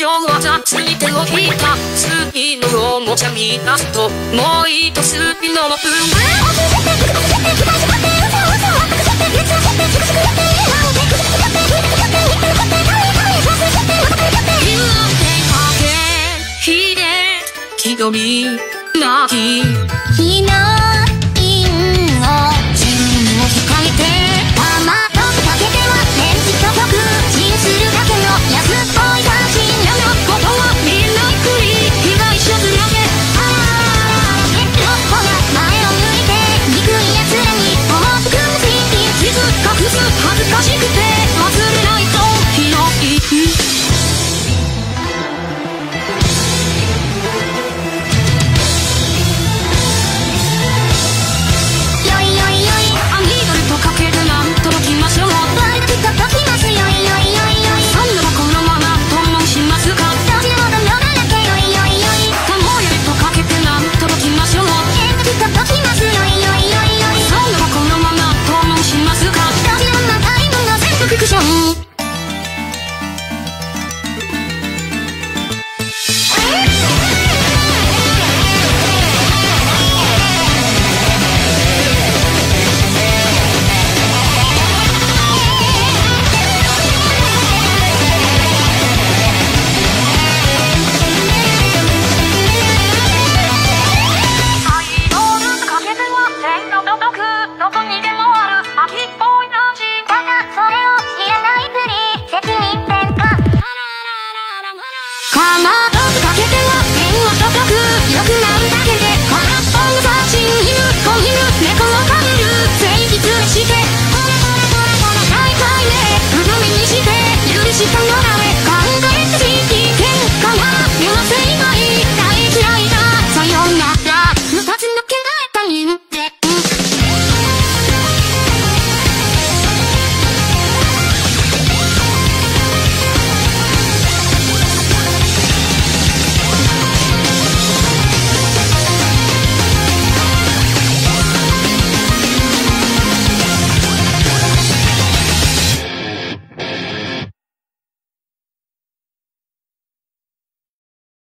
上いての引いたスのおもちゃに出すともう一いとスーのもひできどきひな